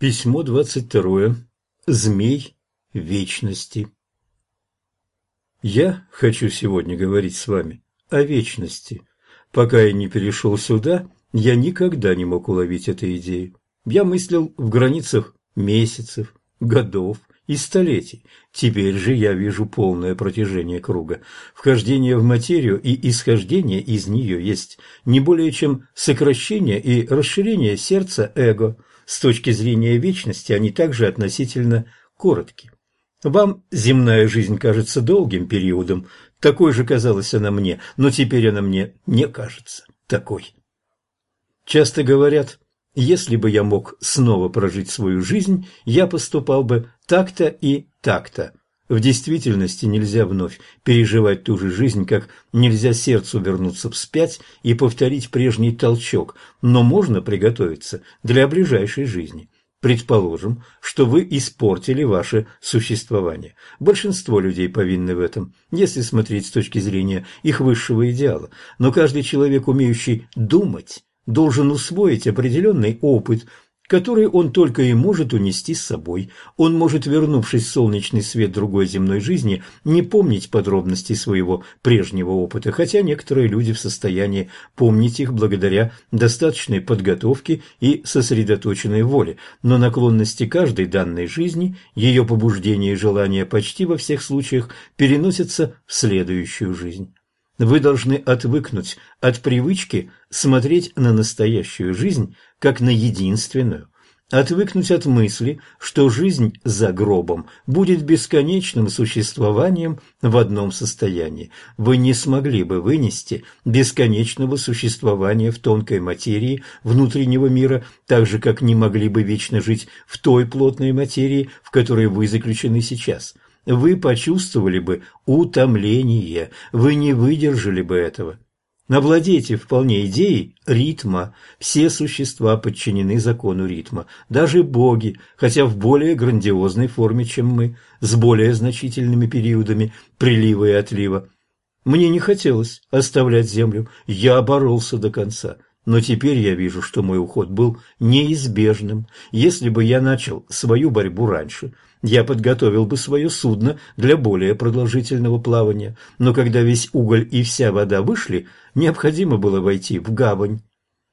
Письмо двадцать второе. Змей вечности. Я хочу сегодня говорить с вами о вечности. Пока я не перешел сюда, я никогда не мог уловить этой идеи. Я мыслил в границах месяцев, годов и столетий. Теперь же я вижу полное протяжение круга. Вхождение в материю и исхождение из нее есть не более чем сокращение и расширение сердца эго – с точки зрения вечности они также относительно коротки. Вам земная жизнь кажется долгим периодом, такой же казалась она мне, но теперь она мне не кажется такой. Часто говорят, если бы я мог снова прожить свою жизнь, я поступал бы так-то и так-то. В действительности нельзя вновь переживать ту же жизнь, как нельзя сердцу вернуться вспять и повторить прежний толчок, но можно приготовиться для ближайшей жизни. Предположим, что вы испортили ваше существование. Большинство людей повинны в этом, если смотреть с точки зрения их высшего идеала. Но каждый человек, умеющий думать, должен усвоить определенный опыт – который он только и может унести с собой. Он может, вернувшись в солнечный свет другой земной жизни, не помнить подробностей своего прежнего опыта, хотя некоторые люди в состоянии помнить их благодаря достаточной подготовке и сосредоточенной воле, но наклонности каждой данной жизни, ее побуждения и желания почти во всех случаях переносятся в следующую жизнь. Вы должны отвыкнуть от привычки смотреть на настоящую жизнь как на единственную, отвыкнуть от мысли, что жизнь за гробом будет бесконечным существованием в одном состоянии. Вы не смогли бы вынести бесконечного существования в тонкой материи внутреннего мира, так же, как не могли бы вечно жить в той плотной материи, в которой вы заключены сейчас. Вы почувствовали бы утомление, вы не выдержали бы этого. Навладейте вполне идеей ритма. Все существа подчинены закону ритма, даже боги, хотя в более грандиозной форме, чем мы, с более значительными периодами прилива и отлива. Мне не хотелось оставлять землю, я боролся до конца. Но теперь я вижу, что мой уход был неизбежным. Если бы я начал свою борьбу раньше – я подготовил бы свое судно для более продолжительного плавания, но когда весь уголь и вся вода вышли, необходимо было войти в гавань.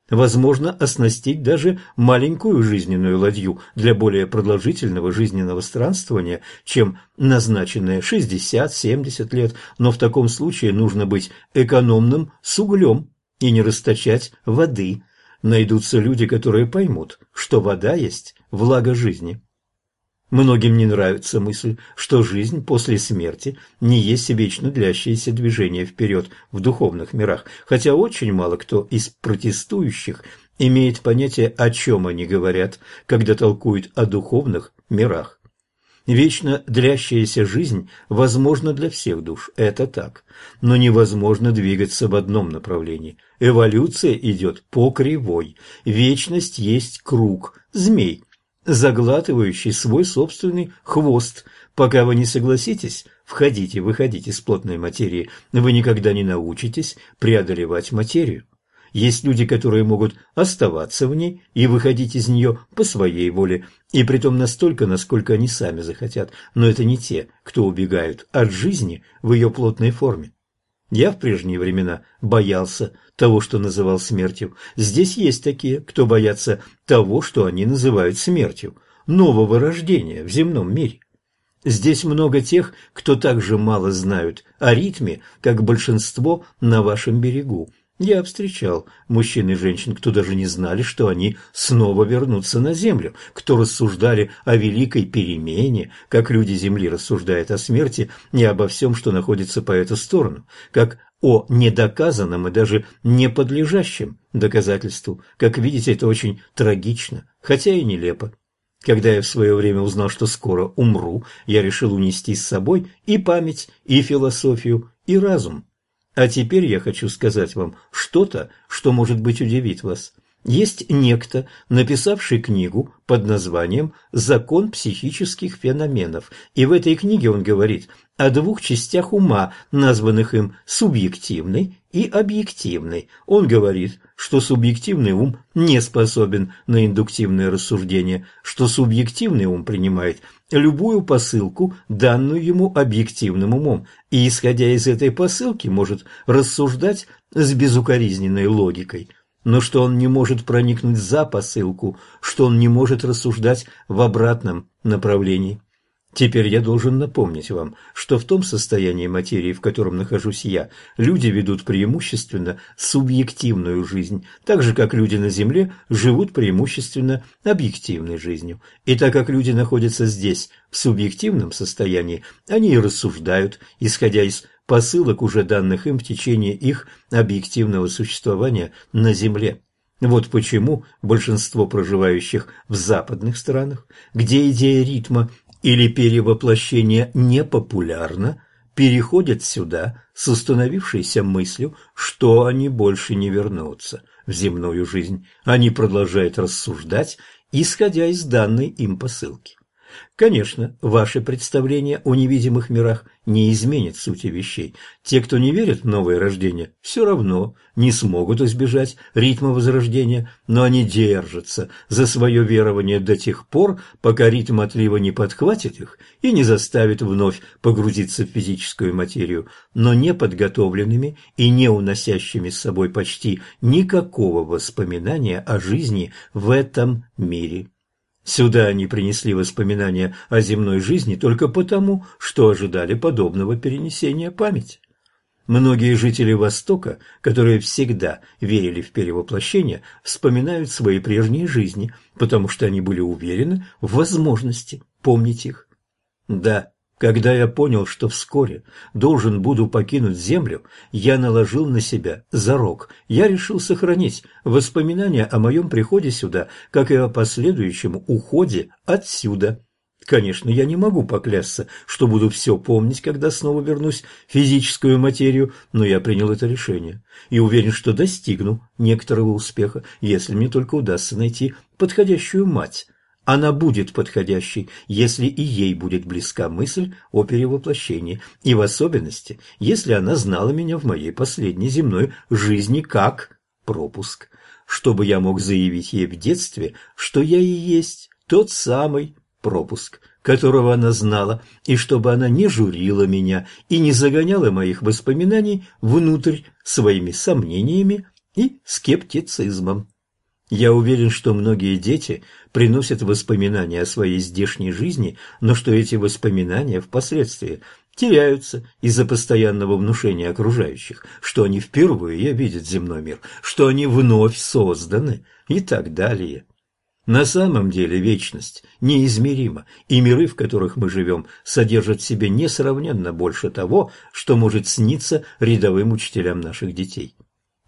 Возможно, оснастить даже маленькую жизненную ладью для более продолжительного жизненного странствования, чем назначенные 60-70 лет, но в таком случае нужно быть экономным с углем и не расточать воды. Найдутся люди, которые поймут, что вода есть влага жизни. Многим не нравится мысль, что жизнь после смерти не есть вечно длящееся движение вперед в духовных мирах, хотя очень мало кто из протестующих имеет понятие, о чем они говорят, когда толкуют о духовных мирах. Вечно длящаяся жизнь возможна для всех душ, это так, но невозможно двигаться в одном направлении. Эволюция идет по кривой, вечность есть круг, змей, заглатывающий свой собственный хвост. Пока вы не согласитесь входить и выходить из плотной материи, вы никогда не научитесь преодолевать материю. Есть люди, которые могут оставаться в ней и выходить из нее по своей воле, и притом настолько, насколько они сами захотят, но это не те, кто убегают от жизни в ее плотной форме. Я в прежние времена боялся того, что называл смертью. Здесь есть такие, кто боятся того, что они называют смертью, нового рождения в земном мире. Здесь много тех, кто так же мало знают о ритме, как большинство на вашем берегу, я встречал мужчин и женщин, кто даже не знали, что они снова вернутся на землю, кто рассуждали о великой перемене, как люди Земли рассуждают о смерти и обо всем, что находится по эту сторону, как о недоказанном и даже не подлежащем доказательству. Как видите, это очень трагично, хотя и нелепо. Когда я в свое время узнал, что скоро умру, я решил унести с собой и память, и философию, и разум. А теперь я хочу сказать вам что-то, что, может быть, удивит вас. Есть некто, написавший книгу под названием «Закон психических феноменов», и в этой книге он говорит о двух частях ума, названных им субъективной и объективной. Он говорит, что субъективный ум не способен на индуктивное рассуждение, что субъективный ум принимает любую посылку, данную ему объективным умом, и, исходя из этой посылки, может рассуждать с безукоризненной логикой – но что он не может проникнуть за посылку, что он не может рассуждать в обратном направлении. Теперь я должен напомнить вам, что в том состоянии материи, в котором нахожусь я, люди ведут преимущественно субъективную жизнь, так же, как люди на Земле живут преимущественно объективной жизнью. И так как люди находятся здесь, в субъективном состоянии, они и рассуждают, исходя из посылок, уже данных им в течение их объективного существования на Земле. Вот почему большинство проживающих в западных странах, где идея ритма или перевоплощения непопулярна, переходят сюда с установившейся мыслью, что они больше не вернутся в земную жизнь. Они продолжают рассуждать, исходя из данной им посылки. Конечно, ваше представление о невидимых мирах не изменит сути вещей. Те, кто не верит в новое рождение, все равно не смогут избежать ритма возрождения, но они держатся за свое верование до тех пор, пока ритм отлива не подхватит их и не заставит вновь погрузиться в физическую материю, но не подготовленными и не уносящими с собой почти никакого воспоминания о жизни в этом мире. Сюда они принесли воспоминания о земной жизни только потому, что ожидали подобного перенесения памяти. Многие жители Востока, которые всегда верили в перевоплощение, вспоминают свои прежние жизни, потому что они были уверены в возможности помнить их. Да, когда я понял, что вскоре должен буду покинуть землю, я наложил на себя зарок. Я решил сохранить воспоминания о моем приходе сюда, как и о последующем уходе отсюда. Конечно, я не могу поклясться, что буду все помнить, когда снова вернусь в физическую материю, но я принял это решение и уверен, что достигну некоторого успеха, если мне только удастся найти подходящую мать она будет подходящей, если и ей будет близка мысль о перевоплощении, и в особенности, если она знала меня в моей последней земной жизни как пропуск, чтобы я мог заявить ей в детстве, что я и есть тот самый пропуск, которого она знала, и чтобы она не журила меня и не загоняла моих воспоминаний внутрь своими сомнениями и скептицизмом. Я уверен, что многие дети приносят воспоминания о своей здешней жизни, но что эти воспоминания впоследствии теряются из-за постоянного внушения окружающих, что они впервые видят земной мир, что они вновь созданы и так далее. На самом деле вечность неизмерима, и миры, в которых мы живем, содержат в себе несравненно больше того, что может сниться рядовым учителям наших детей.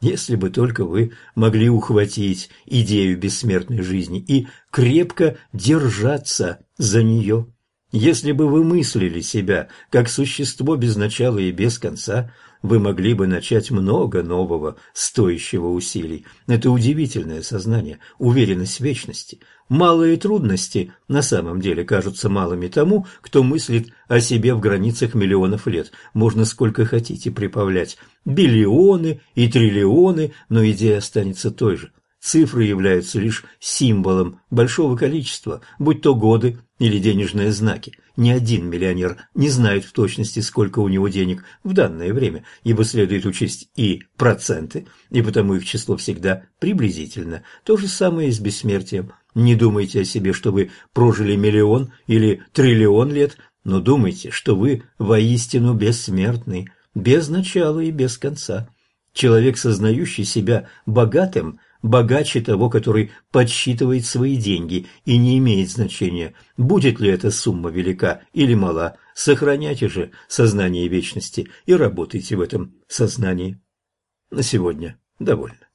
Если бы только вы могли ухватить идею бессмертной жизни и крепко держаться за нее. Если бы вы мыслили себя как существо без начала и без конца, вы могли бы начать много нового, стоящего усилий. Это удивительное сознание, уверенность в вечности. Малые трудности на самом деле кажутся малыми тому, кто мыслит о себе в границах миллионов лет. Можно сколько хотите прибавлять. Биллионы и триллионы, но идея останется той же. Цифры являются лишь символом большого количества, будь то годы или денежные знаки. Ни один миллионер не знает в точности, сколько у него денег в данное время, ибо следует учесть и проценты, и потому их число всегда приблизительно. То же самое и с бессмертием. Не думайте о себе, что вы прожили миллион или триллион лет, но думайте, что вы воистину бессмертный, без начала и без конца. Человек, сознающий себя богатым – богаче того, который подсчитывает свои деньги, и не имеет значения, будет ли эта сумма велика или мала, сохраняйте же сознание вечности и работайте в этом сознании. На сегодня довольно.